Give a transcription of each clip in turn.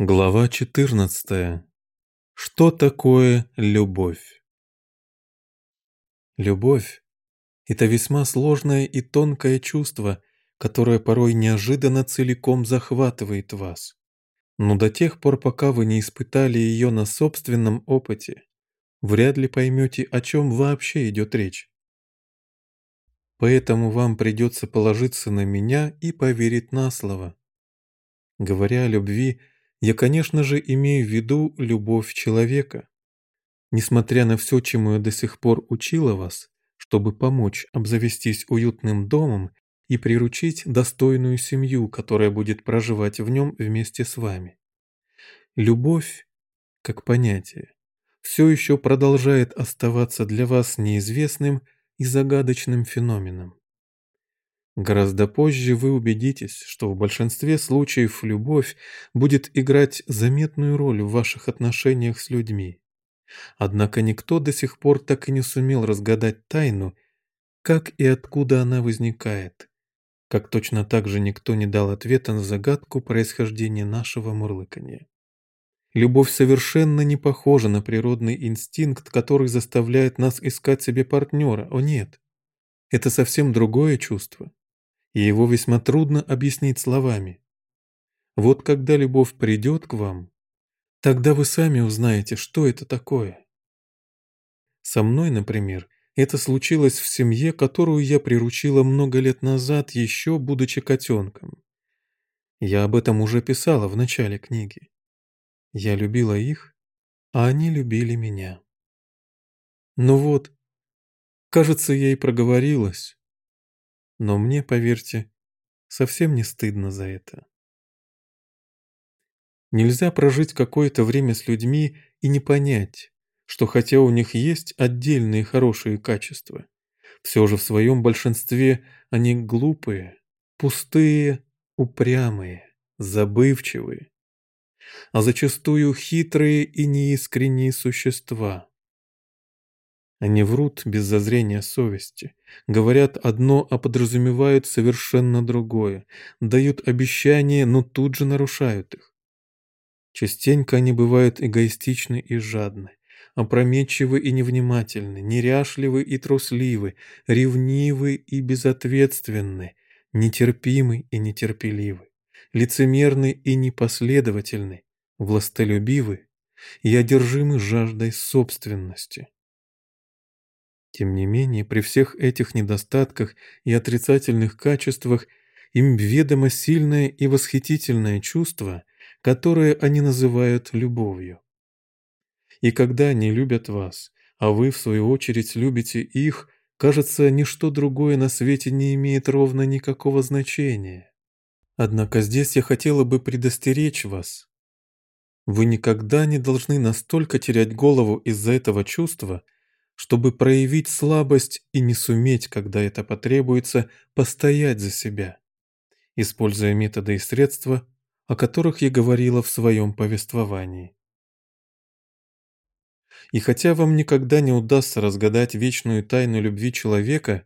Глава 14. Что такое любовь? Любовь – это весьма сложное и тонкое чувство, которое порой неожиданно целиком захватывает вас. Но до тех пор, пока вы не испытали ее на собственном опыте, вряд ли поймете, о чем вообще идет речь. Поэтому вам придется положиться на меня и поверить на слово. Говоря о любви – я, конечно же, имею в виду любовь человека. Несмотря на все, чему я до сих пор учила вас, чтобы помочь обзавестись уютным домом и приручить достойную семью, которая будет проживать в нем вместе с вами. Любовь, как понятие, все еще продолжает оставаться для вас неизвестным и загадочным феноменом. Гораздо позже вы убедитесь, что в большинстве случаев любовь будет играть заметную роль в ваших отношениях с людьми. Однако никто до сих пор так и не сумел разгадать тайну, как и откуда она возникает, как точно так же никто не дал ответа на загадку происхождения нашего мурлыканья. Любовь совершенно не похожа на природный инстинкт, который заставляет нас искать себе партнера. О нет, это совсем другое чувство и его весьма трудно объяснить словами. Вот когда любовь придет к вам, тогда вы сами узнаете, что это такое. Со мной, например, это случилось в семье, которую я приручила много лет назад, еще будучи котенком. Я об этом уже писала в начале книги. Я любила их, а они любили меня. Ну вот, кажется, я и проговорилась. Но мне, поверьте, совсем не стыдно за это. Нельзя прожить какое-то время с людьми и не понять, что хотя у них есть отдельные хорошие качества, все же в своем большинстве они глупые, пустые, упрямые, забывчивые, а зачастую хитрые и неискренние существа. Они врут без зазрения совести, говорят одно, а подразумевают совершенно другое, дают обещания, но тут же нарушают их. Частенько они бывают эгоистичны и жадны, опрометчивы и невнимательны, неряшливы и трусливы, ревнивы и безответственны, нетерпимы и нетерпеливы, лицемерны и непоследовательны, властолюбивы и одержимы жаждой собственности. Тем не менее, при всех этих недостатках и отрицательных качествах им ведомо сильное и восхитительное чувство, которое они называют любовью. И когда они любят вас, а вы, в свою очередь, любите их, кажется, ничто другое на свете не имеет ровно никакого значения. Однако здесь я хотела бы предостеречь вас. Вы никогда не должны настолько терять голову из-за этого чувства, чтобы проявить слабость и не суметь, когда это потребуется, постоять за себя, используя методы и средства, о которых я говорила в своем повествовании. И хотя вам никогда не удастся разгадать вечную тайну любви человека,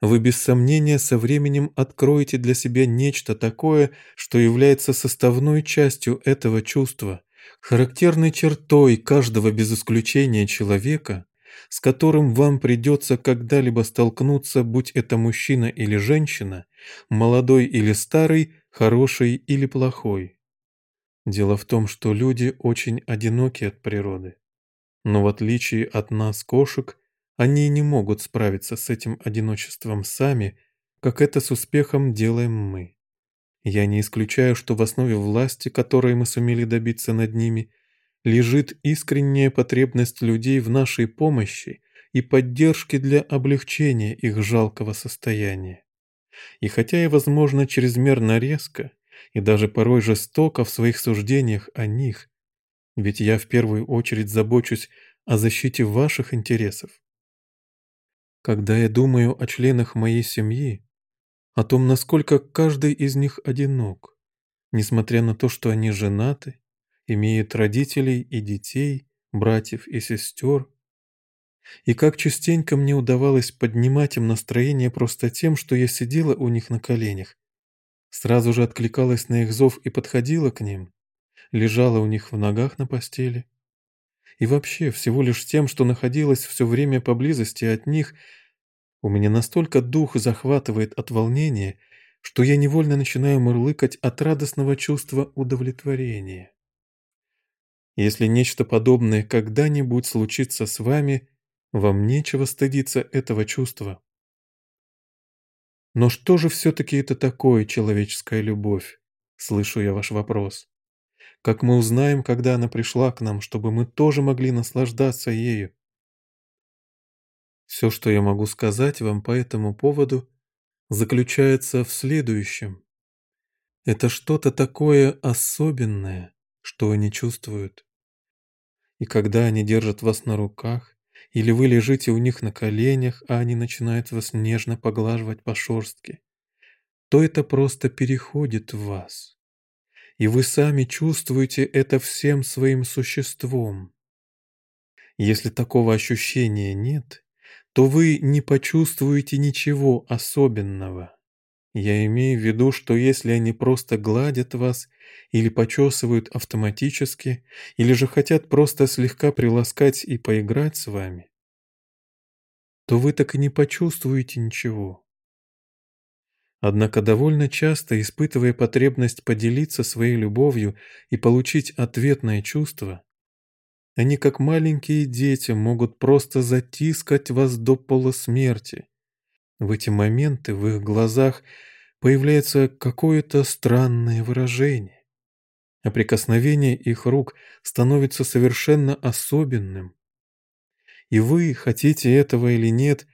вы без сомнения со временем откроете для себя нечто такое, что является составной частью этого чувства, характерной чертой каждого без исключения человека, с которым вам придется когда-либо столкнуться, будь это мужчина или женщина, молодой или старый, хороший или плохой. Дело в том, что люди очень одиноки от природы. Но в отличие от нас, кошек, они не могут справиться с этим одиночеством сами, как это с успехом делаем мы. Я не исключаю, что в основе власти, которой мы сумели добиться над ними – лежит искренняя потребность людей в нашей помощи и поддержке для облегчения их жалкого состояния. И хотя я, возможно, чрезмерно резко и даже порой жестоко в своих суждениях о них, ведь я в первую очередь забочусь о защите ваших интересов. Когда я думаю о членах моей семьи, о том, насколько каждый из них одинок, несмотря на то, что они женаты, имеют родителей и детей, братьев и сестер. И как частенько мне удавалось поднимать им настроение просто тем, что я сидела у них на коленях, сразу же откликалась на их зов и подходила к ним, лежала у них в ногах на постели. И вообще, всего лишь тем, что находилась все время поблизости от них, у меня настолько дух захватывает от волнения, что я невольно начинаю мурлыкать от радостного чувства удовлетворения. Если нечто подобное когда-нибудь случится с вами, вам нечего стыдиться этого чувства. Но что же все-таки это такое человеческая любовь? Слышу я ваш вопрос. Как мы узнаем, когда она пришла к нам, чтобы мы тоже могли наслаждаться ею? Все, что я могу сказать вам по этому поводу, заключается в следующем. Это что-то такое особенное, что они чувствуют. И когда они держат вас на руках, или вы лежите у них на коленях, а они начинают вас нежно поглаживать по шорстке, то это просто переходит в вас. И вы сами чувствуете это всем своим существом. Если такого ощущения нет, то вы не почувствуете ничего особенного. Я имею в виду, что если они просто гладят вас или почесывают автоматически, или же хотят просто слегка приласкать и поиграть с вами, то вы так и не почувствуете ничего. Однако довольно часто, испытывая потребность поделиться своей любовью и получить ответное чувство, они, как маленькие дети, могут просто затискать вас до полусмерти, в эти моменты в их глазах появляется какое-то странное выражение, а прикосновение их рук становится совершенно особенным. И вы, хотите этого или нет,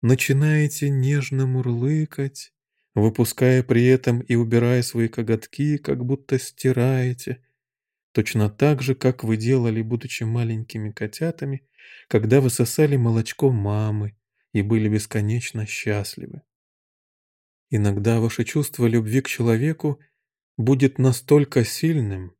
начинаете нежно мурлыкать, выпуская при этом и убирая свои коготки, как будто стираете, точно так же, как вы делали, будучи маленькими котятами, когда высосали молочко мамы, и были бесконечно счастливы. Иногда ваше чувство любви к человеку будет настолько сильным,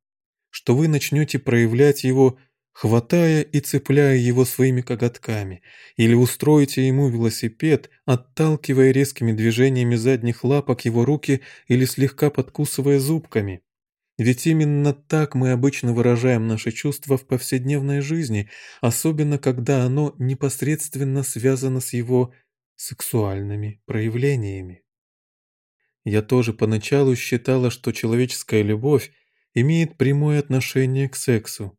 что вы начнете проявлять его, хватая и цепляя его своими коготками, или устроите ему велосипед, отталкивая резкими движениями задних лапок его руки или слегка подкусывая зубками. Ведь именно так мы обычно выражаем наши чувства в повседневной жизни, особенно когда оно непосредственно связано с его сексуальными проявлениями. Я тоже поначалу считала, что человеческая любовь имеет прямое отношение к сексу.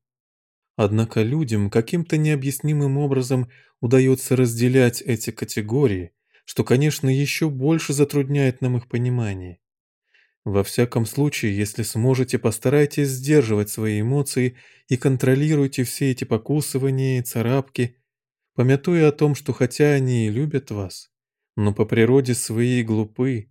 Однако людям каким-то необъяснимым образом удается разделять эти категории, что, конечно, еще больше затрудняет нам их понимание. Во всяком случае, если сможете, постарайтесь сдерживать свои эмоции и контролируйте все эти покусывания и царапки, помятуя о том, что хотя они и любят вас, но по природе своей глупы,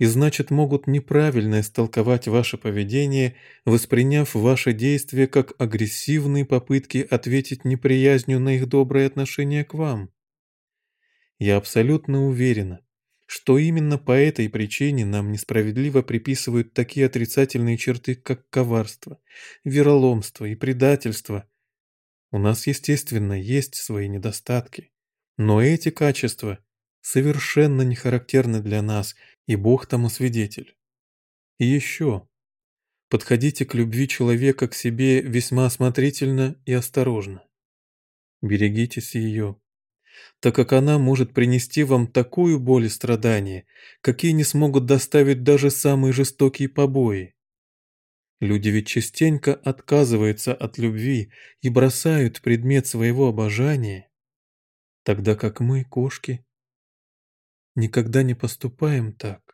и значит могут неправильно истолковать ваше поведение, восприняв ваши действия как агрессивные попытки ответить неприязнью на их доброе отношение к вам. Я абсолютно уверена, что именно по этой причине нам несправедливо приписывают такие отрицательные черты, как коварство, вероломство и предательство. У нас, естественно, есть свои недостатки, но эти качества совершенно не характерны для нас, и Бог тому свидетель. И еще. Подходите к любви человека к себе весьма осмотрительно и осторожно. Берегитесь ее так как она может принести вам такую боль и страдания, какие не смогут доставить даже самые жестокие побои. Люди ведь частенько отказываются от любви и бросают предмет своего обожания, тогда как мы, кошки, никогда не поступаем так.